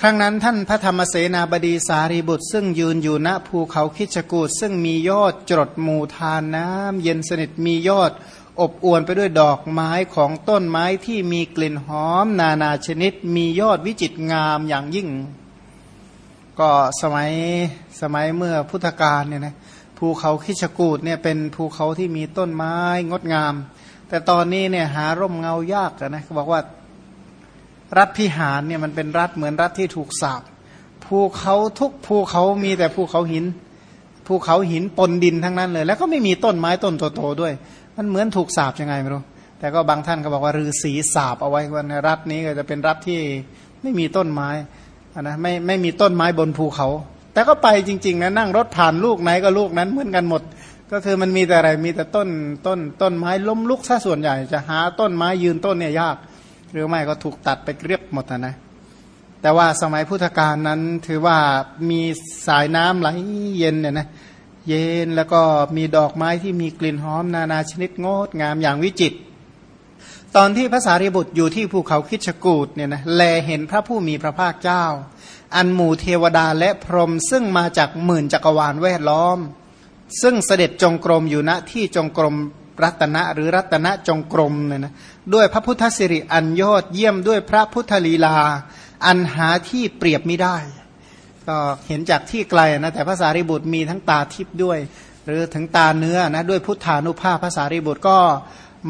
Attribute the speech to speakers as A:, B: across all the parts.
A: ครั้งนั้นท่านพระธรรมเสนาบดีสารีบุตร ซึ่งยืนอยู่ณภูเขาคิชกูดซึ่งมียอดจดหมู่ทานน้ำเย็นสนิทมียอด อบอวนไปด้วยดอกไม้ของต้นไม้ที่มีกลิ่นหอม นานาชนิด มียอดวิจิตงามอย่างยิ่ง ก็สมัยสมัยเมื่อพุทธกาลเนี่ยนะภูเขาคิชกูดเนี่ยเป็นภูเขาที่มีต้นไม้งดงาม แต่ตอนนี้เนี่ยหาร่มเงายากนะเขาบอกว่า รัฐพิหารเนี่ยมันเป็นรัฐเหมือนรัฐที่ถูกสาบภูเขาทุกภูเขามีแต่ภูเขาหิน ภูเขาหินปนดินทั้งนั้นเลย แล้วก็ไม่มีต้นไม้ต้นโตๆด้วย มันเหมือนถูกสาบยังไงไม่รู้แต่ก็บางท่านก็บอกว่าฤาษีสาบเอาไว้ว่าในรัฐนี้ก็จะเป็นรัฐที่ไม่มีต้นไม้นะไม่ไม่มีต้นไม้บนภูเขา แต่ก็ไปจริงๆนะนั่งรถผ่านลูกไหนก็ลูกนั้นเหมือนกันหมด ก็คือมันมีแต่อะไรมีแต่ต้นต้นต้นไม้ล้มลุกซะส่วนใหญ่ จะหาต้นไม้ยืนต้นเนี่ยยาก หรือไม่ก็ถูกตัดไปเรียบหมดนะแต่ว่าสมัยพุทธกาลนั้นถือว่ามีสายน้ำไหลเย็นเนี่ยนะเย็นแล้วก็มีดอกไม้ที่มีกลิ่นหอมนานาชนิดงดงามอย่างวิจิตรตอนที่พระสารีบุตรอยู่ที่ภูเขาคิชกูดเนี่ยนะแลเห็นพระผู้มีพระภาคเจ้า อันหมู่เทวดาและพรหมซึ่งมาจากหมื่นจักรวาลแวดล้อม ซึ่งเสด็จจงกรมอยู่ณที่จงกรม รัตนะหรือรัตนะจงกรมเนี่ยนะด้วยพระพุทธสิริอันยอดเยี่ยมด้วยพระพุทธลีลา อันหาที่เปรียบไม่ได้ ก็เห็นจากที่ไกลนะแต่พระสารีบุตรมีทั้งตาทิพย์ด้วย หรือถึงตาเนื้อนะด้วยพุทธานุภาพพระสารีบุตรก็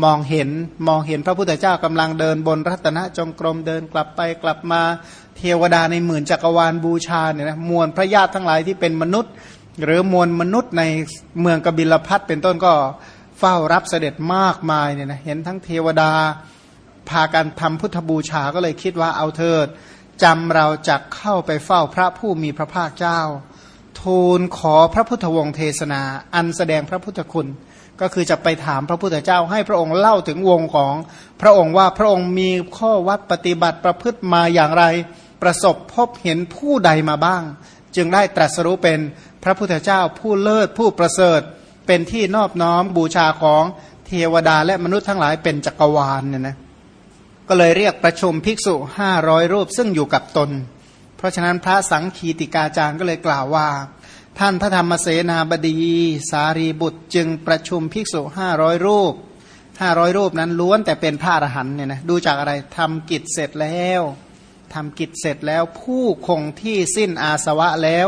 A: มองเห็นมองเห็นพระพุทธเจ้ากำลังเดินบนรัตนจงกรมเดินกลับไปกลับมาเทวดาในหมื่นจักรวาลบูชาเนี่ยนะมวลพระญาติทั้งหลายที่เป็นมนุษย์ หรือมวลมนุษย์ในเมืองกบิลพัทเป็นต้นก็ เฝ้ารับเสด็จมากมายเนี่ยนะเห็นทั้งเทวดาพากันทำพุทธบูชาก็เลยคิดว่าเอาเถิดจำเราจะเข้าไปเฝ้าพระผู้มีพระภาคเจ้า ทูลขอพระพุทธวงศ์เทศนา อันแสดงพระพุทธคุณ ก็คือจะไปถามพระพุทธเจ้า ให้พระองค์เล่าถึงวงของพระองค์ว่าพระองค์มีข้อวัดปฏิบัติประพฤติมาอย่างไร ประสบพบเห็นผู้ใดมาบ้าง จึงได้ตรัสรู้เป็นพระพุทธเจ้าผู้เลิศผู้ประเสริฐ เป็นที่นอบน้อมบูชาของเทวดาและมนุษย์ทั้งหลายเป็นจักรวาลเนี่ยนะก็เลยเรียกประชุมภิกษุห้าร้อยรูปซึ่งอยู่กับตน เพราะฉะนั้นพระสังคีติกาจารย์ก็เลยกล่าวว่า ท่านพระธรรมเสนาบดี สารีบุตรจึงประชุมภิกษุห้าร้อยรูปห้าร้อยรูปนั้นล้วนแต่เป็นพระอรหันเนี่ยนะดูจากอะไรทำกิจเสร็จแล้วทำกิจเสร็จแล้วผู้คงที่สิ้นอาสวะแล้ว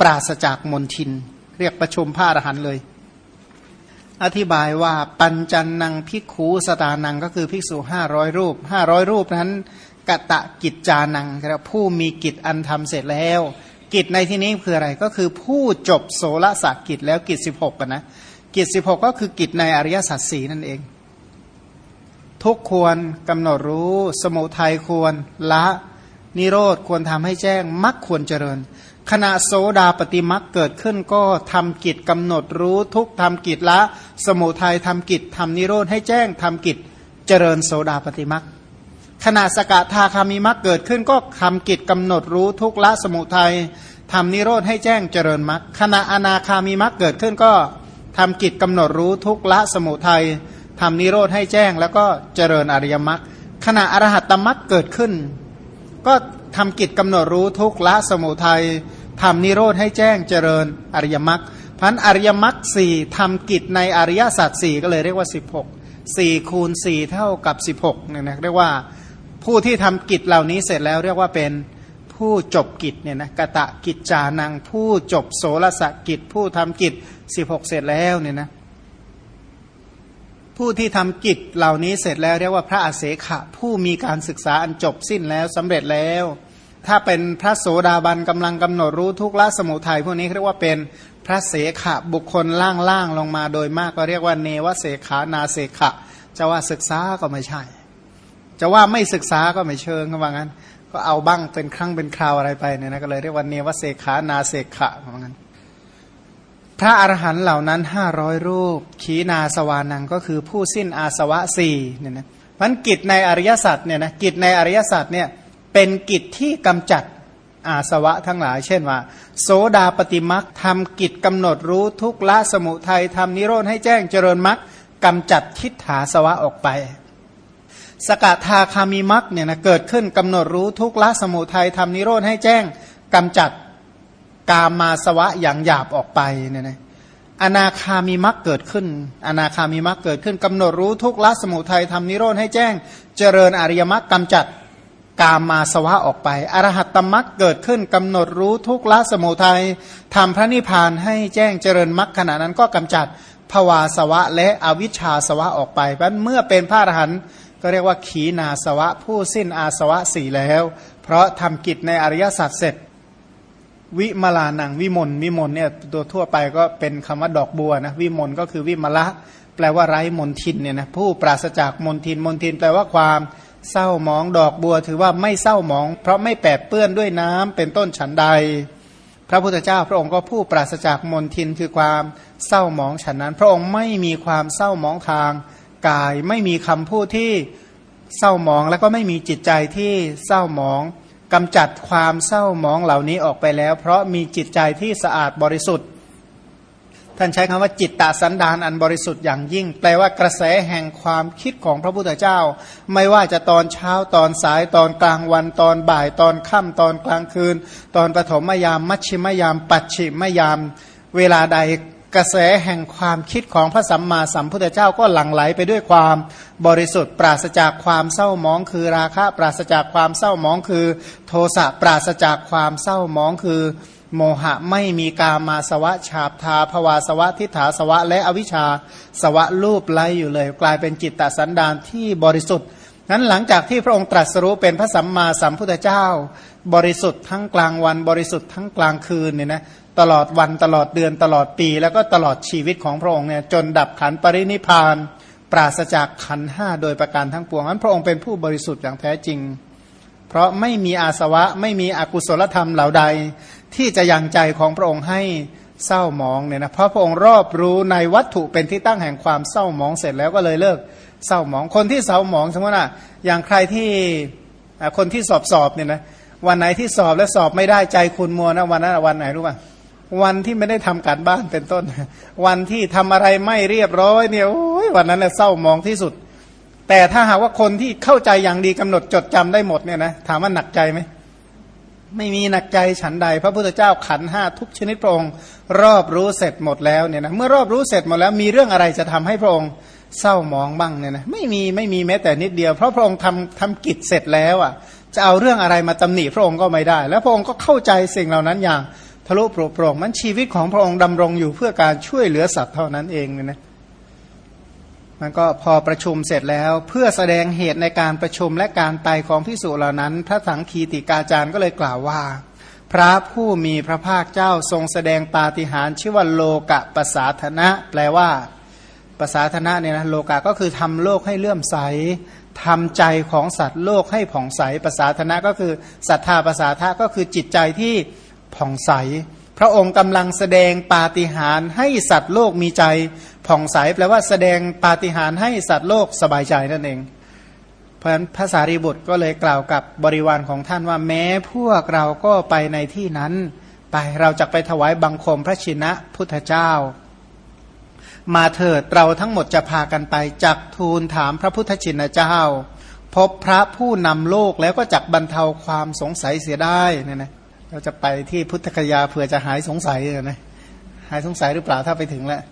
A: ปราศจากมนทิน เรียกประชุมพระอรหันเลย อธิบายว่าปัญจันนังพิกขูสตานังก็คือภิกษุห้าร้อยรูปห้าร้อยรูปนั้นกะตะกิจจานังครับผู้มีกิจอันทำเสร็จแล้ว กิจในที่นี้คืออะไรก็คือผู้จบโสละสักกิจแล้วกิจสิบหกกันนะกิจสิบหกก็คือกิจในอริยสัจสีนั่นเอง ทุกควรกำหนดรู้ สมุทัยควรละนิโรธควรทำให้แจ้งมรรคควรเจริญ ขณะโสดาปฏิมักเกิดขึ้นก็ทำกิจกำหนดรู้ทุกทำกิจละ สมุทัยทำกิจทำนิโรธให้แจ้งทำกิจเจริญโสดาปฏิมักขณะสกทาคามิมักเกิดขึ้นก็ทำกิจกำหนดรู้ทุกละสมุทัยทำนิโรธให้แจ้งเจริญมักขณะอนาคามิมักเกิดขึ้นก็ทำกิจกำหนดรู้ทุกละสมุทัยทำนิโรธให้แจ้งแล้วก็เจริญอริยมรรคขณะอรหัตตมรรคเกิดขึ้น ก็ทำกิจกำหนดรู้ทุกละสมุทัย ทำนิโรธให้แจ้งเจริญอริยมรรคพันอริยมรรคสี่ทำกิจในอริยสัจสี่ก็เลยเรียกว่า 16 4คูณ4เท่ากับ 16เนี่ยนะเรียกว่าผู้ที่ทำกิจเหล่านี้เสร็จแล้วเรียกว่าเป็นผู้จบกิจเนี่ยนะกะตะกิจจานังผู้จบโสรสกิจ ผู้ทำกิจ 16 เสร็จแล้วเนี่ยนะผู้ที่ทำกิจเหล่านี้เสร็จแล้วเรียกว่าพระอาเสขะ ผู้มีการศึกษาอันจบสิ้นแล้วสำเร็จแล้ว ถ้าเป็นพระโสดาบันกำลังกำหนดรู้ทุกละสมุทัยพวกนี้เรียกว่าเป็นพระเสขะบุคคลล่างๆลงมาโดยมากก็เรียกว่าเนวเสขานาเสขะ จะว่าศึกษาก็ไม่ใช่ จะว่าไม่ศึกษาก็ไม่เชิงก็ว่างั้น ก็เอาบ้างเป็นครั้งเป็นคราวอะไรไปเนี่ยนะก็เลยเรียกว่าเนวเสขานาเสขะว่างั้น พระอรหันต์เหล่านั้นห้าร้อยรูป ขีนาสวานังก็คือผู้สิ้นอาสวะสี่เนี่ยนะมันกิจในอริยสัจเนี่ยนะกิจในอริยสัจเนี่ย เป็นกิจที่กำจัดอาสวะทั้งหลาย เช่นว่า โสดาปฏิมักทำกิจกำหนดรู้ทุกละสมุทัยทำนิโรธให้แจ้งเจริญมักกำจัดทิฏฐาสวะออกไป สกทาคามิมักเนี่ยนะเกิดขึ้นกำหนดรู้ทุกละสมุทัยทำนิโรธให้แจ้งกำจัดกามาสวะอย่างหยาบออกไปเนี่ยนะอนาคามีมักเกิดขึ้น อนาคามีมักเกิดขึ้นกำหนดรู้ทุกละสมุทัยทำนิโรธให้แจ้ง เจริญอริยมรรคกำจัด กามาสวะออกไป อรหัตตมรรคเกิดขึ้นกำหนดรู้ทุกละสมุทัยทำพระนิพพานให้แจ้งเจริญมรรคขณะนั้นก็กำจัดภวาสวะและอวิชชาสวะออกไปเพราะเมื่อเป็นพระอรหันต์ก็เรียกว่าขีนาสวะ ผู้สิ้นอาสวะสี่แล้ว เพราะทำกิจในอริยสัจเสร็จ วิมลานังวิมลวิมลเนี่ยตัวทั่วไปก็เป็นคำว่าดอกบัวนะวิมลก็คือวิมละ แปลว่าไร้มนทินเนี่ยนะผู้ปราศจากมนทินมนทินแปลว่าความ เศร้ามองดอกบัวถือว่าไม่เศร้ามอง เพราะไม่แปดเปื้อนด้วยน้ำเป็นต้นฉันใด พระพุทธเจ้าพระองค์ก็ผู้ปราศจากมนทินคือความเศร้ามองฉันนั้น พระองค์ไม่มีความเศร้ามองทางกาย ไม่มีคำพูดที่เศร้ามองแล้วก็ไม่มีจิตใจที่เศร้ามองกำจัดความเศร้ามองเหล่านี้ออกไปแล้ว เพราะมีจิตใจที่สะอาดบริสุทธิ์ ท่านใช้คำว่าจิตตสันดานอันบริสุทธิ์อย่างยิ่ง แปลว่ากระแสแห่งความคิดของพระพุทธเจ้า ไม่ว่าจะตอนเช้าตอนสายตอนกลางวันตอนบ่ายตอนค่ำตอนกลางคืน ตอนปฐมยาม มัชชิมยาม ปัจฉิมยาม เวลาใดกระแสแห่งความคิดของพระสัมมาสัมพุทธเจ้าก็หลั่งไหลไปด้วยความบริสุทธิ์ ปราศจากความเศร้ามองคือราคะ ปราศจากความเศร้ามองคือ โทสะปราศจากความเศร้ามองคือ โมหะไม่มีกามาสวะฉาบทาภวาสวะทิฏฐาสวะ และอวิชชาสวะรูปไล่อยู่เลย กลายเป็นจิตตสันดานที่บริสุทธิ์นั้นหลังจากที่พระองค์ตรัสรู้เป็นพระสัมมาสัมพุทธเจ้า บริสุทธิ์ทั้งกลางวันบริสุทธิ์ทั้งกลางคืนเนี่ยนะตลอดวันตลอดเดือนตลอดปี แล้วก็ตลอดชีวิตของพระองค์เนี่ยจนดับขันปรินิพาน ปราศจากขันห้าโดยประการทั้งปวงนั้นพระองค์เป็นผู้บริสุทธิ์อย่างแท้จริง เพราะไม่มีอาสวะไม่มีอกุศลธรรมเหล่าใด ที่จะยังใจของพระองค์ให้เศร้าหมองเนี่ยนะเพราะพระองค์รอบรู้ในวัตถุเป็นที่ตั้งแห่งความเศร้าหมองเสร็จแล้วก็เลยเลิกเศร้าหมองคนที่เศร้าหมองสมมติว่าอย่างใครที่คนที่สอบสอบเนี่ยนะวันไหนที่สอบแล้วสอบไม่ได้ใจคุณมัวนะวันนั้นวันไหนรู้ป่ะวันที่ไม่ได้ทำการบ้านเป็นต้น วันที่ทำอะไรไม่เรียบร้อยเนี่ยโอ้ยวันนั้นเศร้ามองที่สุด แต่ถ้าหากว่าคนที่เข้าใจอย่างดีกำหนดจดจำได้หมดเนี่ยนะถามว่าหนักใจไหม ไม่มีหนักใจฉันใด พระพุทธเจ้าขันห้าทุกชนิดพระองค์ รอบรู้เสร็จหมดแล้วเนี่ยนะเมื่อรอบรู้เสร็จหมดแล้วมีเรื่องอะไรจะทำให้พระองค์เศร้ามองบ้างเนี่ยนะไม่มีไม่มีแม้แต่นิดเดียว เพราะพระองค์ทำทำกิจเสร็จแล้วอะจะเอาเรื่องอะไรมาตำหนิพระองค์ก็ไม่ได้ แล้วพระองค์ก็เข้าใจสิ่งเหล่านั้นอย่างทะลุโปร่งมันชีวิตของพระองค์ดำรงอยู่เพื่อการช่วยเหลือสัตว์เท่านั้นเองเนี่ยนะ มันก็พอประชุมเสร็จแล้ว เพื่อแสดงเหตุในการประชุมและการไปของพิสุเหล่านั้น พระสังคีติกาจารย์ก็เลยกล่าวว่า พระผู้มีพระภาคเจ้าทรงแสดงปาฏิหาริย์ชื่อว่าโลกะปสาธนะ แปลว่าปสาธนะเนี่ยนะโลกะก็คือทำโลกให้เลื่อมใสทำใจของสัตว์โลกให้ผ่องใสปสาธนะก็คือศรัทธาปสาทะก็คือจิตใจที่ผ่องใส พระองค์กำลังแสดงปาฏิหาริย์ให้สัตว์โลกมีใจ ผ่องใสแปลว่าแสดงปาฏิหาริย์ให้สัตว์โลกสบายใจนั่นเอง เพราะฉะนั้นภาษารีบุตรก็เลยกล่าวกับบริวารของท่านว่าแม้พวกเราก็ไปในที่นั้น ไปเราจะไปถวายบังคมพระชินะพุทธเจ้า มาเถิดเราทั้งหมดจะพากันไปจักทูลถามพระพุทธชินเจ้า พบพระผู้นำโลกแล้วก็จักบรรเทาความสงสัยเสียได้เนี่ยนะ เราจะไปที่พุทธคยาเผื่อจะหายสงสัยนะหายสงสัยหรือเปล่าถ้าไปถึงแล้ว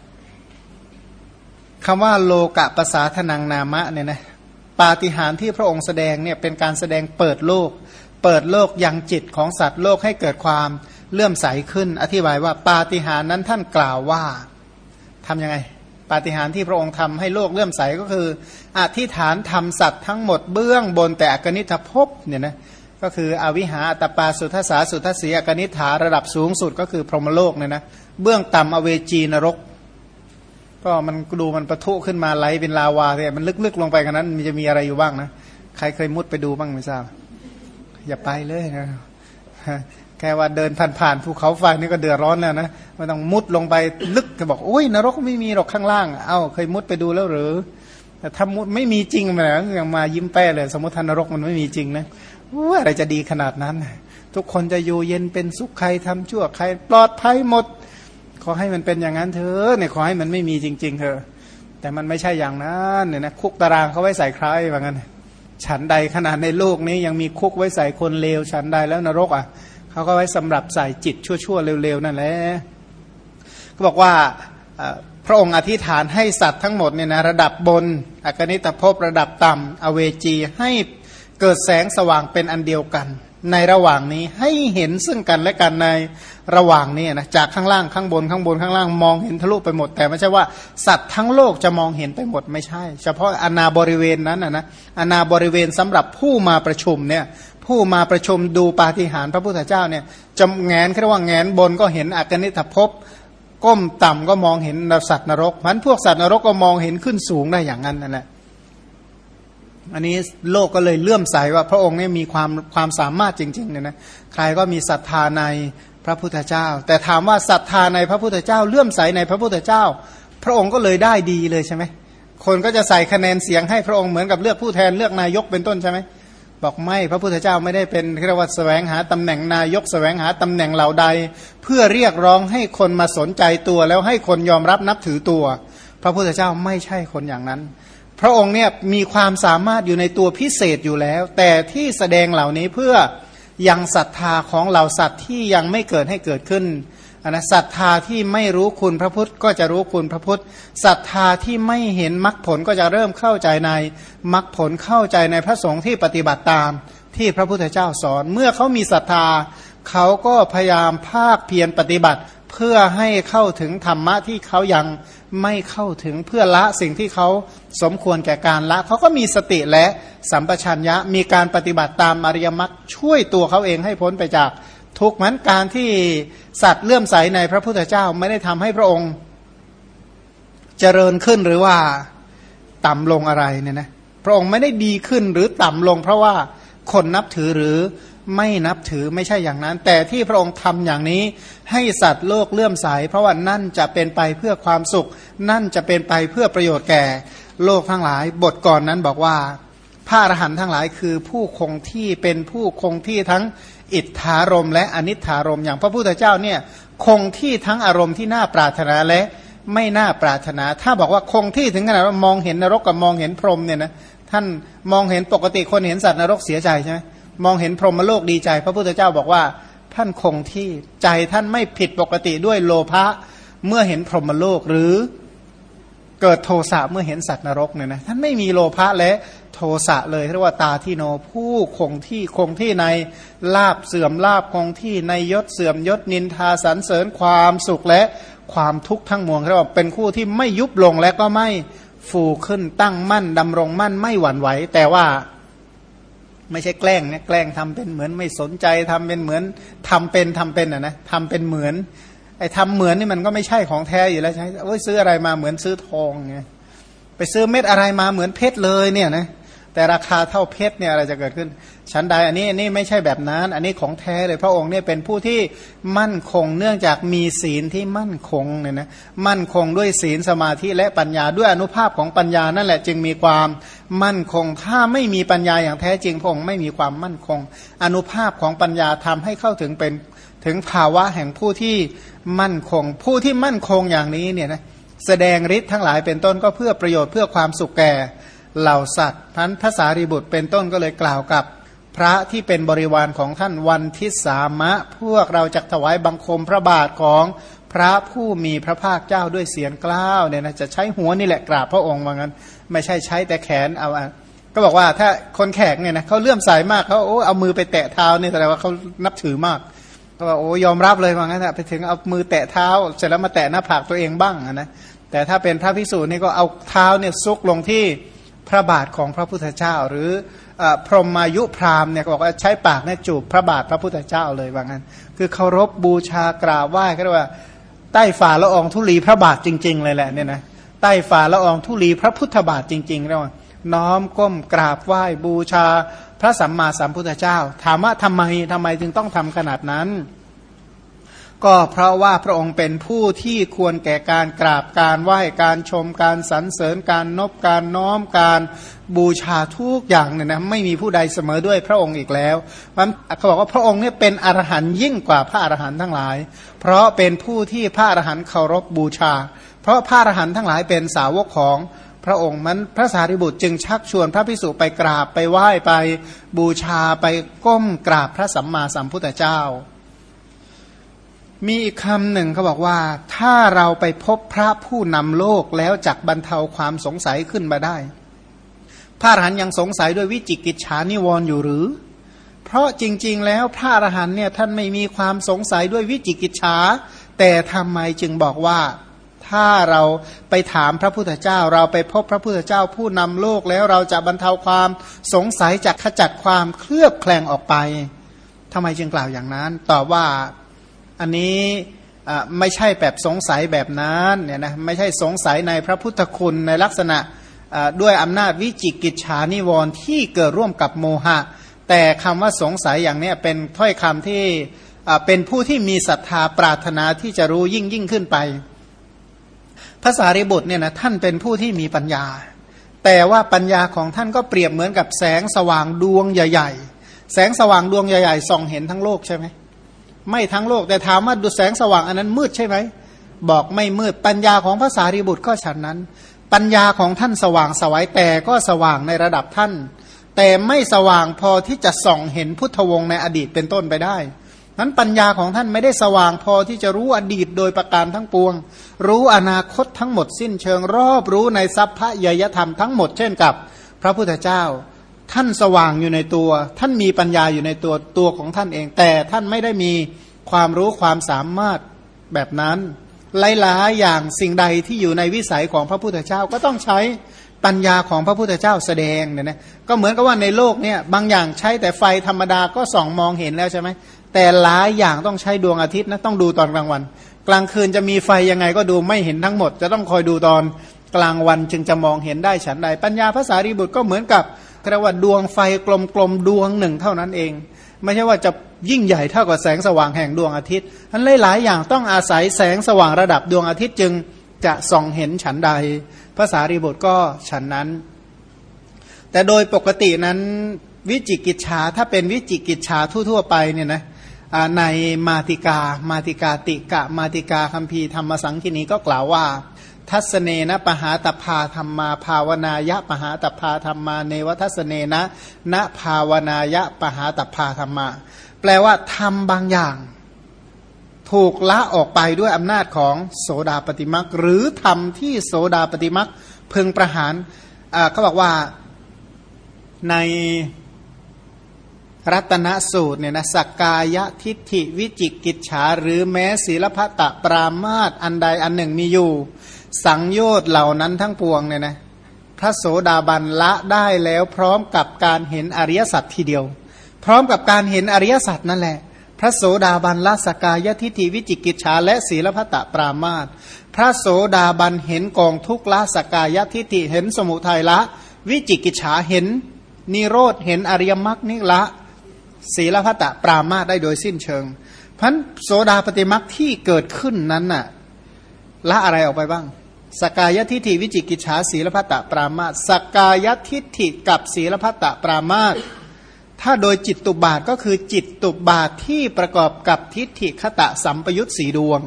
A: คำว่าโลกะภาษาทนังนามะเนี่ยนะปาฏิหาริย์ที่พระองค์แสดงเนี่ยเป็นการแสดงเปิดโลก เปิดโลกยังจิตของสัตว์โลกให้เกิดความเลื่อมใสขึ้น อธิบายว่าปาฏิหาริย์นั้นท่านกล่าวว่าทํำยังไง ปาฏิหาริย์ที่พระองค์ทำให้โลกเลื่อมใสก็คืออธิษฐานทำสัตว์ทั้งหมดเบื้องบนแต่อกนิทภพเนี่ยนะ ก็คืออวิหาตปาสุทัสสาสุทัสสีอกนิฐาระดับสูงสุดก็คือพรหมโลกเนี่ยนะเบื้องต่ำอเวจีนรก ก็มันดูมันประทุขึ้นมาไหลเป็นลาวาเนี่ยมันลึกๆลงไปกันนั้นมันจะมีอะไรอยู่บ้างนะใครเคยมุดไปดูบ้างไม่ทราบอย่าไปเลยนะแค่ว่าเดินผ่านๆภูเขาไฟนี่ก็เดือดร้อนแล้วนะไม่ต้องมุดลงไปลึกก็บอกโอ้ยนรกไม่มีหรอกข้างล่าง เอ้าเคยมุดไปดูแล้วหรือแต่ถ้ามุดไม่มีจริงมาอย่างมายิ้มแป้เลย สมมติทานนรกมันไม่มีจริงนะ อะไรจะดีขนาดนั้น ทุกคนจะอยู่เย็นเป็นสุขใครทำชั่วใครปลอดภัยหมด ขอให้มันเป็นอย่างนั้นเถอะเนี่ยขอให้มันไม่มีจริง ๆเถอะแต่มันไม่ใช่อย่างนั้นเนี่ยนะคุกตารางเขาไว้ใส่ใครว่างั้นฉันใดขนาดในโลกนี้ยังมีคุกไว้ใส่คนเลวฉันใดแล้วนรกอะเขาก็ไว้สำหรับใส่จิตชั่วๆเร็วๆนั่นแหละก็บอกว่าพระองค์อธิษฐานให้สัตว์ทั้งหมดเนี่ยนะระดับบน อกนิตภพระดับต่ำอเวจีให้ เกิดแสงสว่างเป็นอันเดียวกัน ในระหว่างนี้ให้เห็นซึ่งกันและกันในระหว่างนี้นะจากข้างล่างข้างบนข้างบนข้างล่างมองเห็นทะลุไปหมด แต่ไม่ใช่ว่าสัตว์ทั้งโลกจะมองเห็นไปหมดไม่ใช่ เฉพาะอนาบริเวณนั้นนะนะอนาบริเวณสำหรับผู้มาประชุมเนี่ยผู้มาประชุมดูปาฏิหาริย์พระพุทธเจ้าเนี่ยจะแงนเรียกว่าแงนบนก็เห็นอกนิตภพก้มต่ำก็มองเห็นสัตว์นรกมันพวกสัตว์นรกก็มองเห็นขึ้นสูงได้อย่างนั้นนั่นแหละ อันนี้โลกก็เลยเลื่อมใสว่าพระองค์นี่มีความความสามารถจริงๆเนี่ยนะใครก็มีศรัทธาในพระพุทธเจ้า แต่ถามว่าศรัทธาในพระพุทธเจ้าเลื่อมใสในพระพุทธเจ้า พระองค์ก็เลยได้ดีเลยใช่ไหมคนก็จะใส่คะแนนเสียงให้พระองค์เหมือนกับเลือกผู้แทนเลือกนายกเป็นต้นใช่ไหมบอกไม่พระพุทธเจ้าไม่ได้เป็นเรียกว่าแสวงหาตำแหน่งนายกแสวงหาตำแหน่งเหล่าใด เพื่อเรียกร้องให้คนมาสนใจตัว แล้วให้คนยอมรับนับถือตัว พระพุทธเจ้าไม่ใช่คนอย่างนั้น พระองค์เนี่ยมีความสามารถอยู่ในตัวพิเศษอยู่แล้ว แต่ที่แสดงเหล่านี้เพื่อยังศรัทธาของเหล่าสัตว์ที่ยังไม่เกิดให้เกิดขึ้นนะศรัทธาที่ไม่รู้คุณพระพุทธก็จะรู้คุณพระพุทธศรัทธาที่ไม่เห็นมรรคผลก็จะเริ่มเข้าใจในมรรคผลเข้าใจในพระสงฆ์ที่ปฏิบัติตามที่พระพุทธเจ้าสอน เมื่อเขามีศรัทธา เขาก็พยายามภาคเพียรปฏิบัติ เพื่อให้เข้าถึงธรรมะที่เขายัง ไม่เข้าถึงเพื่อละสิ่งที่เขาสมควรแก่การละ เขาก็มีสติและสัมปชัญญะมีการปฏิบัติตามอริยมรรคช่วยตัวเขาเองให้พ้นไปจากทุกข์มันการที่สัตว์เลื่อมใสในพระพุทธเจ้าไม่ได้ทำให้พระองค์ เจริญขึ้นหรือว่าต่ำลงอะไรเนี่ยนะพระองค์ไม่ได้ดีขึ้นหรือต่ำลง เพราะว่าคนนับถือหรือ ไม่นับถือไม่ใช่อย่างนั้น แต่ที่พระองค์ทำอย่างนี้ ให้สัตว์โลกเลื่อมใส เพราะว่านั่นจะเป็นไปเพื่อความสุข นั่นจะเป็นไปเพื่อประโยชน์แก่ โลกทั้งหลาย บทก่อนนั้นบอกว่า พระอรหันต์ทั้งหลายคือผู้คงที่เป็นผู้คงที่ทั้งอิทธารมและอนิธารมอย่างพระพุทธเจ้าเนี่ยคงที่ทั้งอารมณ์ที่น่าปรารถนาและไม่น่าปรารถนา ถ้าบอกว่าคงที่ถึงขนาดว่ามองเห็นนรกกับมองเห็นพรหมเนี่ยนะท่านมองเห็นปกติคนเห็นสัตว์นรกเสียใจใช่ไหม มองเห็นพรหมโลกดีใจ พระพุทธเจ้าบอกว่าท่านคงที่ใจท่านไม่ผิดปกติด้วยโลภะเมื่อเห็นพรหมโลกหรือเกิดโทสะเมื่อเห็นสัตว์นรกเนี่ยนะท่านไม่มีโลภะและโทสะเลยเรียกว่าตาที่โนผู้คงที่คงที่ในลาบเสื่อมลาบคงที่ในยศเสื่อมยศนินทาสรรเสริญความสุขและความทุกข์ทั้งมวลเรียกว่าเป็นคู่ที่ไม่ยุบลงและก็ไม่ฟูขึ้นตั้งมั่นดำรงมั่นไม่หวั่นไหว แต่ว่า ไม่ใช่แกล้งเนี่ยแกล้งทำเป็นเหมือนไม่สนใจทำเป็นเหมือนทำเป็นทำเป็นอะนะทำเป็นเหมือนไอ้ทำเหมือนนี่มันก็ไม่ใช่ของแท้อยู่แล้วใช่โอ้ยซื้ออะไรมาเหมือนซื้อทองไงไปซื้อเม็ดอะไรมาเหมือนเพชรเลยเนี่ยนะ แต่ราคาเท่าเพชรเนี่ยอะไรจะเกิดขึ้นชั้นใดอันนี้อันนี้ไม่ใช่แบบนั้น อันนี้ของแท้เลยพระองค์เนี่ยเป็นผู้ที่มั่นคงเนื่องจากมีศีลที่มั่นคงเนี่ยนะมั่นคงด้วยศีลสมาธิและปัญญาด้วยอนุภาพของปัญญานั่นแหละจึงมีความมั่นคง ถ้าไม่มีปัญญาอย่างแท้จริงพระองค์ไม่มีความมั่นคง อนุภาพของปัญญาทำให้เข้าถึงเป็นถึงภาวะแห่งผู้ที่มั่นคง ผู้ที่มั่นคงอย่างนี้เนี่ยนะแสดงฤทธิ์ทั้งหลายเป็นต้นก็เพื่อประโยชน์เพื่อความสุขแก่ เหล่าสัตว์พันภาษารีบุตรเป็นต้นก็เลยกล่าวกับ พระที่เป็นบริวารของท่านวันทิสามะ พวกเราจะถวายบังคมพระบาทของพระผู้มีพระภาคเจ้าด้วยเสียงกล้าวเนี่ยนะจะใช้หัวนี่แหละกราบพระองค์ว่างั้น ไม่ใช่ใช้แต่แขนเอาก็บอกว่าถ้าคนแขกเนี่ยนะเขาเลื่อมใสมากเขาโอ้เอามือไปแตะเท้าเนี่ยแสดงว่าเขานับถือมากเขาบอกโอ้ยอมรับเลยว่างั้นนะไปถึงเอามือแตะเท้า เสร็จแล้วมาแตะหน้าผากตัวเองบ้างนะแต่ถ้าเป็นพระพิสูจน์นี่ก็เอาเท้าเนี่ยซุกลงที่ ระบาทของพระพุทธเจ้า หรือพรหมายุพรามเนี่ยบอกว่าใช้ปากเนี่ยจูบพระบาทพระพุทธเจ้าเลยว่างั้น คือเคารพบูชากราบไหว้ก็เรียกว่า ใต้ฝ่าละอองธุลีพระบาทจริง ๆ เลยแหละเนี่ยนะใต้ฝ่าละอองธุลีพระพุทธบาทจริงๆเรียกว่าน้อมก้มกราบไหว้บูชาพระสัมมาสัมพุทธเจ้า ถามว่าทำไมทำไมจึงต้องทำขนาดนั้น ก็เพราะว่าพระองค์เป็นผู้ที่ควรแก่การกราบการไหว้การชมการสรรเสริญการนบการน้อมการบูชาทุกอย่างเนี่ยนะไม่มีผู้ใดเสมอด้วยพระองค์อีกแล้วมันเขาบอกว่าพระองค์เนี่ยเป็นอรหันยิ่งกว่าพระอรหันต์ทั้งหลาย เพราะเป็นผู้ที่พระอรหันต์เคารพบูชา เพราะพระอรหันต์ทั้งหลายเป็นสาวกของพระองค์มันพระสารีบุตรจึงชักชวนพระพิสุไปกราบไปไหว้ไปบูชาไปก้มกราบพระสัมมาสัมพุทธเจ้า มีอีกคำหนึ่งเขาบอกว่า ถ้าเราไปพบพระผู้นำโลกแล้วจักบรรเทาความสงสัยขึ้นมาได้ พระอรหันยังสงสัยด้วยวิจิกิจฉานิวรณ์อยู่หรือ เพราะจริง ๆ แล้วพระอรหันเนี่ยท่านไม่มีความสงสัยด้วยวิจิกิจฉาแต่ทำไมจึงบอกว่า ถ้าเราไปถามพระพุทธเจ้า เราไปพบพระพุทธเจ้าผู้นำโลกแล้วเราจะบรรเทาความสงสัยจากขจัดความเคลือบแคลงออกไปทำไมจึงกล่าวอย่างนั้นตอบว่า อันนี้ไม่ใช่แบบสงสัยแบบนั้นเนี่ยนะไม่ใช่สงสัยในพระพุทธคุณในลักษณะด้วยอำนาจวิจิกิจฉานิวรณ์ที่เกิดร่วมกับโมหะ แต่คำว่าสงสัยอย่างนี้เป็นถ้อยคำที่เป็นผู้ที่มีศรัทธาปรารถนาที่จะรู้ยิ่งยิ่งขึ้นไปภาษาริบุตรเนี่ยนะท่านเป็นผู้ที่มีปัญญา แต่ว่าปัญญาของท่านก็เปรียบเหมือนกับแสงสว่างดวงใหญ่ ๆ แสงสว่างดวงใหญ่ ๆ ส่องเห็นทั้งโลกใช่ไหม ไม่ทั้งโลก แต่ถามว่าดูแสงสว่างอันนั้นมืดใช่ไหมบอกไม่มืดปัญญาของภาษาริบุตรก็ฉันนั้น ปัญญาของท่านสว่างสวัยแต่ก็สว่างในระดับท่าน แต่ไม่สว่างพอที่จะส่องเห็นพุทธวงศ์ในอดีตเป็นต้นไปได้นั้นปัญญาของท่านไม่ได้สว่างพอที่จะรู้อดีตโดยประการทั้งปวง รู้อนาคตทั้งหมดสิ้นเชิงรอบรู้ในทรัพพะยยธรรมทั้งหมดเช่นกับ พระพุทธเจ้า ท่านสว่างอยู่ในตัว ท่านมีปัญญาอยู่ในตัวตัวของท่านเอง แต่ท่านไม่ได้มีความรู้ความสามารถแบบนั้นหลายๆอย่างสิ่งใดที่อยู่ในวิสัยของพระพุทธเจ้าก็ต้องใช้ปัญญาของพระพุทธเจ้าแสดงเนี่ยนะก็เหมือนกับว่าในโลกเนี่ยบางอย่างใช้แต่ไฟธรรมดาก็ส่องมองเห็นแล้วใช่ไหมแต่หลายอย่างต้องใช้ดวงอาทิตย์นะต้องดูตอนกลางวัน กลางคืนจะมีไฟยังไงก็ดูไม่เห็นทั้งหมด จะต้องคอยดูตอนกลางวันจึงจะมองเห็นได้ฉันใดปัญญาภาษารีบุตรก็เหมือนกับ เรียกว่าดวงไฟกลมๆดวงหนึ่งเท่านั้นเอง ไม่ใช่ว่าจะยิ่งใหญ่เท่ากับแสงสว่างแห่งดวงอาทิตย์อันหลายๆอย่างต้องอาศัยแสงสว่างระดับดวงอาทิตย์จึงจะส่องเห็นฉันใดภาษารีบุตรก็ฉันนั้น แต่โดยปกตินั้นวิจิกิจชาถ้าเป็นวิจิกิจชาทั่ว ๆ ไปเนี่ยนะในมาติกา มาติกาติกะ มาติกาคัมภีร์ธรรมสังคีนี้ก็กล่าวว่า ทัศเนนะปหาตพาธรรมาภาวนายะปหาตพาธรรมาเนวทัศเนนะณภาวนายะปหาตพาธรรมาแปลว่าทำบางอย่าง ถูกละออกไปด้วยอำนาจของโสดาปฏิมักหรือทำที่โสดาปฏิมักพึงประหารเขาบอกว่าใน รัตนสูตรเนี่ยนะสักกายทิฏฐิวิจิกิจฉาหรือแม้ศีลพัตตปรามาตอันใดอันหนึ่งมีอยู่ สังโยชน์เหล่านั้นทั้งปวงเนี่ยนะพระโสดาบันละได้แล้วพร้อมกับการเห็นอริยสัจทีเดียว พร้อมกับการเห็นอริยสัจนั่นแหละ พระโสดาบันละสกายทิฏฐิวิจิกิจฉาและศีลพัตตปรามาตพระโสดาบันเห็นกองทุกละสกายทิฏฐิเห็นสมุทัยละ วิจิกิจฉาเห็นนิโรธเห็นอริยมรรคนิละ ศีลพัตะปรามาได้โดยสิ้นเชิงพันโสดาปฏิมักที่เกิดขึ้นนั้นน่ะละอะไรออกไปบ้าง สกายทิฏฐิวิจิกิจฉาศีลพัตตปรามาสกายทิฏฐิกับศีลพัตตปรามาถ้าโดยจิตตุบาทก็คือจิตตุบาทที่ประกอบกับทิฏฐิคตะสัมปยุตสีดวง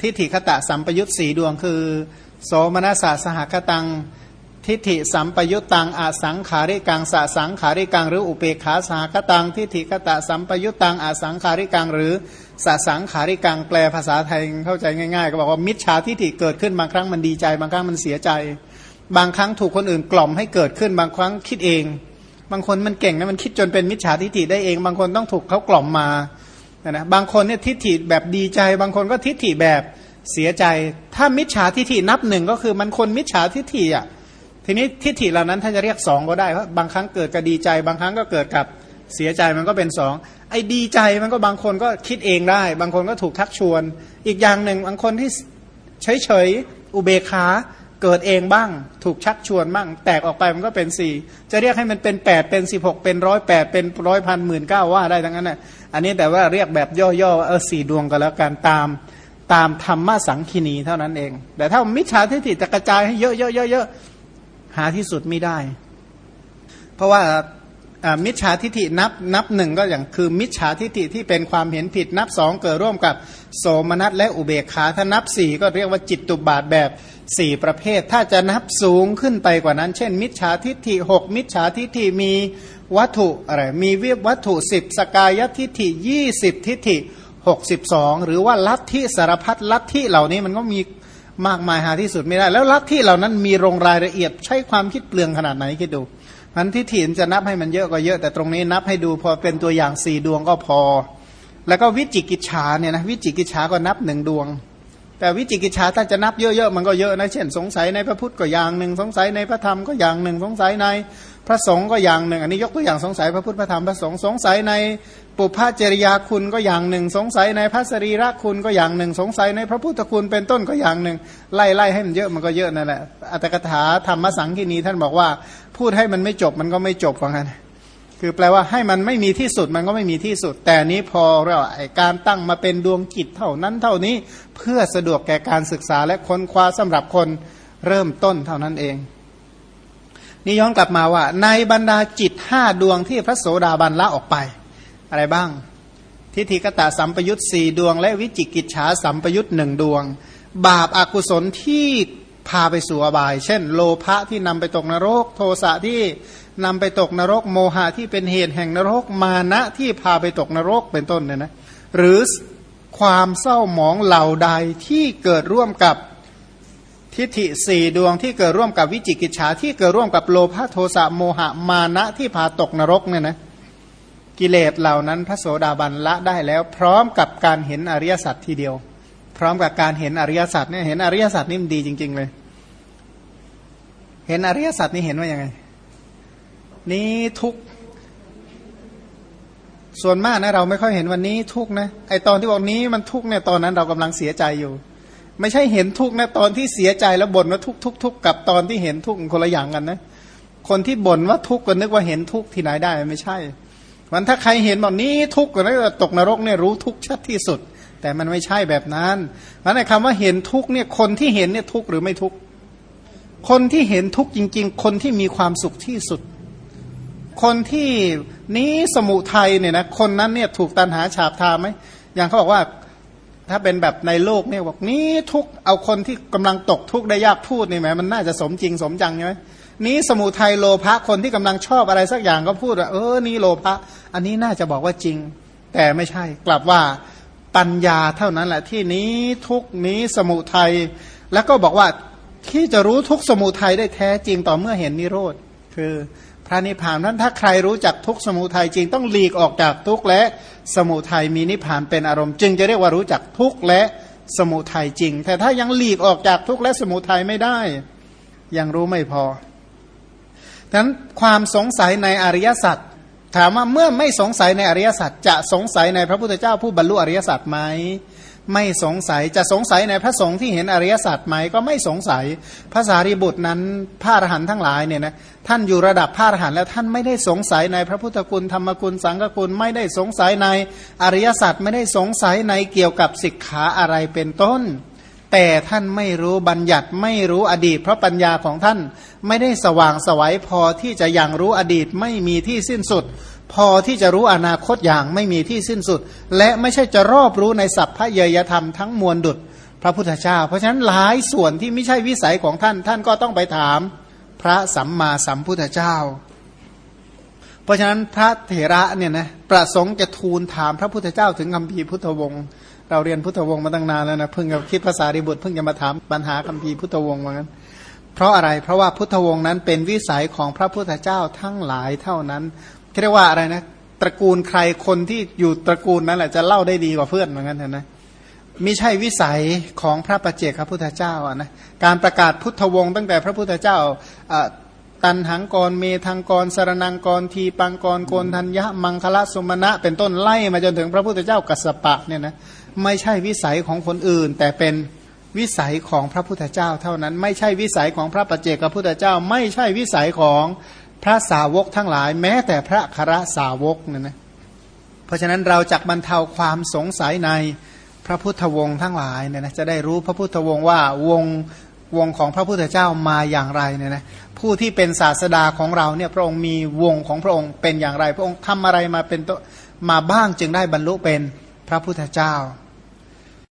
A: ทิฏฐิคตะสัมปยุตสีดวงคือ โสมนัสสะสหคตัง ทิฏฐิสัมปยุตตังอสังขาริกังสสังขาริกัง หรืออุเปขาสากตังทิฏฐิกตะสัมปยุตตังอสังขาริกัง หรือสสังขาริกังแปลภาษาไทยเข้าใจง่ายๆ ก็บอกว่ามิจฉาทิฏฐิเกิดขึ้นบางครั้งมันดีใจ บางครั้งมันเสียใจ บางครั้งถูกคนอื่นกล่อมให้เกิดขึ้นบางครั้งคิดเอง บางคนมันเก่งนะมันคิดจนเป็นมิจฉาทิฏฐิได้เอง บางคนต้องถูกเขากล่อมมานะบางคนเนี่ยทิฏฐิแบบดีใจ บางคนก็ทิฏฐิแบบเสียใจ ถ้ามิจฉาทิฏฐินับหนึ่งก็คือมันคนมิจฉาทิฏฐิอะ ทีนี้ทิฏฐิเหล่านั้นท่านจะเรียกสองก็ได้เพราะบางครั้งเกิดกับดีใจ บางครั้งก็เกิดกับเสียใจมันก็เป็นสองไอ้ดีใจมันก็บางคนก็คิดเองได้ บางคนก็ถูกทักชวน อีกอย่างหนึ่งบางคนที่เฉยเฉยอุเบคาเกิดเองบ้าง ถูกชักชวนบ้าง แตกออกไปมันก็เป็นสี่จะเรียกให้มันเป็นแปดเป็นสิบหกเป็นร้อยแปดเป็นร้อยพันหมื่นเก้าว่าได้ทั้งนั้นนะอันนี้แต่ว่าเรียกแบบย่อๆเออสี่ดวงก็แล้วกันตามตามธรรมะสังคีนีเท่านั้นเอง แต่ถ้ามิจฉาทิฏฐิจะกระจายให้เยอะๆๆ หาที่สุดไม่ได้ เพราะว่ามิจฉาทิฏฐินับนับหนึ่งก็อย่างคือมิจฉาทิฏฐิที่เป็นความเห็นผิดนับสองเกิดร่วมกับโสมนัสและอุเบกขาถ้านับสี่ก็เรียกว่าจิตตุบาทแบบสี่ประเภท ถ้าจะนับสูงขึ้นไปกว่านั้น เช่น มิจฉาทิฏฐิหกมิจฉาทิฏฐิมีวัตถุอะไรมีเวียบวัตถุสิบสกายทิฏฐิยี่สิบทิฏฐิหกสิบสองหรือว่าลัทธิสารพัดลัทธิเหล่านี้มันก็มี มากมายหาที่สุดไม่ได้ แล้วลัทธิเหล่านั้นมีรงรายละเอียดใช้ความคิดเปลืองขนาดไหนคิดดูมันทิฏฐิจะนับให้มันเยอะก็เยอะแต่ตรงนี้นับให้ดูพอเป็นตัวอย่างสี่ดวงก็พอ แล้วก็วิจิกิจฉาเนี่ยนะวิจิกิจฉาก็นับหนึ่งดวง แต่วิจิกิจฉาถ้าจะนับเยอะๆมันก็เยอะนะเช่น สงสัยในพระพุทธก็อย่างหนึ่ง สงสัยในพระธรรมก็อย่างหนึ่ง สงสัยในพระสงฆ์ก็อย่างหนึ่ง อันนี้ยกตัวอย่างสงสัยพระพุทธพระธรรมพระสงฆ์สงสัยในปุพพจริยาคุณก็อย่างหนึ่ง สงสัยในพระสรีระคุณก็อย่างหนึ่ง สงสัยในพระพุทธคุณเป็นต้นก็อย่างหนึ่ง ไล่ไล่ให้มันเยอะมันก็เยอะนั่นแหละอัตถกถาธรรมสังคีนีท่านบอกว่า พูดให้มันไม่จบมันก็ไม่จบว่างั้น คือแปลว่าให้มันไม่มีที่สุดมันก็ไม่มีที่สุด แต่นี้พอเราไอการตั้งมาเป็นดวงจิตเท่านั้นเท่านี้เพื่อสะดวกแก่การศึกษาและค้นคว้าสำหรับคนเริ่มต้นเท่านั้นเอง นี่ย้อนกลับมาว่า ในบรรดาจิตห้าดวงที่พระโสดาบันละออกไป อะไรบ้าง ทิฏฐิกตะสัมปยุตสี่ดวง และวิจิกิจฉาสัมปยุตหนึ่งดวง บาปอากุศลที่ พาไปสู่อบาย เช่น โลภะที่นำไปตกนรก โทสะที่นำไปตกนรก โมหะที่เป็นเหตุแห่งนรก มานะที่พาไปตกนรกเป็นต้นเนี่ยนะหรือความเศร้าหมองเหล่าใดที่เกิดร่วมกับทิฏฐิสี่ดวงที่เกิดร่วมกับวิจิกิจฉาที่เกิดร่วมกับโลภะโทสะโมหะมานะที่พาตกนรกเนี่ยนะกิเลสเหล่านั้นพระโสดาบันละได้แล้ว พร้อมกับการเห็นอริยสัจทีเดียว พร้อมกับการเห็นอริยสัจเนี่ยเห็นอริยสัจนี่มันดีจริง ๆ เลย เห็นอริยสัจนี่เห็นว่ายังไง นี้ทุกส่วนมากนะเราไม่ค่อยเห็นวันนี้ทุกนะไอตอนที่บอกนี้มันทุกเนี่ยตอนนั้นเรากำลังเสียใจอยู่ ไม่ใช่เห็นทุกนะตอนที่เสียใจแล้วบ่นว่าทุกทุกทุกกับตอนที่เห็นทุกคนละอย่างกันนะ คนที่บ่นว่าทุกก็นึกว่าเห็นทุกที่ไหนได้ไม่ใช่มันถ้าใครเห็นแบบนี้ทุกข์ก็นึกว่าตกนรกเนี่ยรู้ทุกข์ชัดที่สุด แต่มันไม่ใช่แบบนั้นมันในคำว่าเห็นทุกข์เนี่ยคนที่เห็นเนี่ยทุกข์หรือไม่ทุกข์ คนที่เห็นทุกข์จริง ๆ คนที่มีความสุขที่สุด คนที่นี้สมุทัยเนี่ยนะคนนั้นเนี่ยถูกตันหาฉาบทาไหมอย่างเขาบอกว่าถ้าเป็นแบบในโลกเนี่ยบอกนี้ทุกเอาคนที่กำลังตกทุกได้ยากพูดนี่แหมมันน่าจะสมจริงสมจังใช่ไหมนี้สมุทัยโลภะคนที่กำลังชอบอะไรสักอย่างก็พูดว่าเออนี่โลภะอันนี้น่าจะบอกว่าจริง แต่ไม่ใช่กลับว่าปัญญาเท่านั้นแหละที่นี้ทุกนี้สมุทัยแล้วก็บอกว่า ที่จะรู้ทุกสมุทัยได้แท้จริงต่อเมื่อเห็นนิโรธ คือพระนิพพานนั้นถ้าใครรู้จักทุกสมุทัยจริงต้องหลีกออกจากทุกและสมุทัยมีนิพพานเป็นอารมณ์ จึงจะเรียกว่ารู้จักทุกและสมุทัยจริง แต่ถ้ายังหลีกออกจากทุกและสมุทัยไม่ได้ ยังรู้ไม่พอดังนั้นความสงสัยในอริยสัจถามว่าเมื่อไม่สงสัยในอริยสัจจะสงสัยในพระพุทธเจ้าผู้บรรลุอริยสัจไหม ไม่สงสัยจะสงสัยในพระสงฆ์ที่เห็นอริยสัจไหมก็ไม่สงสัยพระสารีบุตรนั้นพระอรหันต์ทั้งหลายเนี่ยนะท่านอยู่ระดับพระอรหันต์แล้วท่านไม่ได้สงสัยในพระพุทธคุณธรรมคุณสังฆคุณไม่ได้สงสัยในอริยสัจไม่ได้สงสัยในเกี่ยวกับสิกขาอะไรเป็นต้น แต่ท่านไม่รู้บัญญัติไม่รู้อดีต เพราะปัญญาของท่านไม่ได้สว่างสวัยพอที่จะยังรู้อดีตไม่มีที่สิ้นสุด พอที่จะรู้อนาคตอย่างไม่มีที่สิ้นสุด และไม่ใช่จะรอบรู้ในสัพพะเยยธรรมทั้งมวลดุจพระพุทธเจ้า เพราะฉะนั้นหลายส่วนที่ไม่ใช่วิสัยของท่าน ท่านก็ต้องไปถามพระสัมมาสัมพุทธเจ้า เพราะฉะนั้นพระเถระเนี่ยนะประสงค์จะทูลถามพระพุทธเจ้าถึงคำพีพุทธวงศ์เราเรียนพุทธวงศ์มาตั้งนานแล้วนะเพิ่งจะคิดภาษาดิบุตรเพิ่งจะมาถามปัญหาคำพีพุทธวงศ์เหมือนกันเพราะอะไรเพราะว่าพุทธวงศ์นั้นเป็นวิสัยของพระพุทธเจ้าทั้งหลายเท่านั้น เรียกว่าอะไรนะตระกูลใครคนที่อยู่ตระกูลนั้นแหละจะเล่าได้ดีกว่าเพื่อนเหมือนกันนะมิใช่วิสัยของพระประเจกพระพุทธเจ้าอะนะการประกาศพุทธวงศ์ตั้งแต่พระพุทธเจ้าตันหังกรเมทังกรสารนังกรทีปังกรโกนทัญญะมังคละสมณะ เป็นต้นไล่มาจนถึงพระพุทธเจ้ากัสปะเนี่ยนะไม่ใช่วิสัยของคนอื่น แต่เป็นวิสัยของพระพุทธเจ้าเท่านั้น ไม่ใช่วิสัยของพระประเจกพระพุทธเจ้า ไม่ใช่วิสัยของ พระสาวกทั้งหลาย แม้แต่พระคระสาวกเนี่ยนะเพราะฉะนั้นเราจะบรรเทาความสงสัยในพระพุทธวงศ์ทั้งหลายเนี่ยนะจะได้รู้พระพุทธวงศ์ว่าวงวงของพระพุทธเจ้ามาอย่างไรเนี่ยนะผู้ที่เป็นศาสดาของเราเนี่ยพระองค์มีวงของพระองค์เป็นอย่างไร พระองค์ทำอะไรมาเป็นตัวมาบ้างจึงได้บรรลุเป็นพระพุทธเจ้า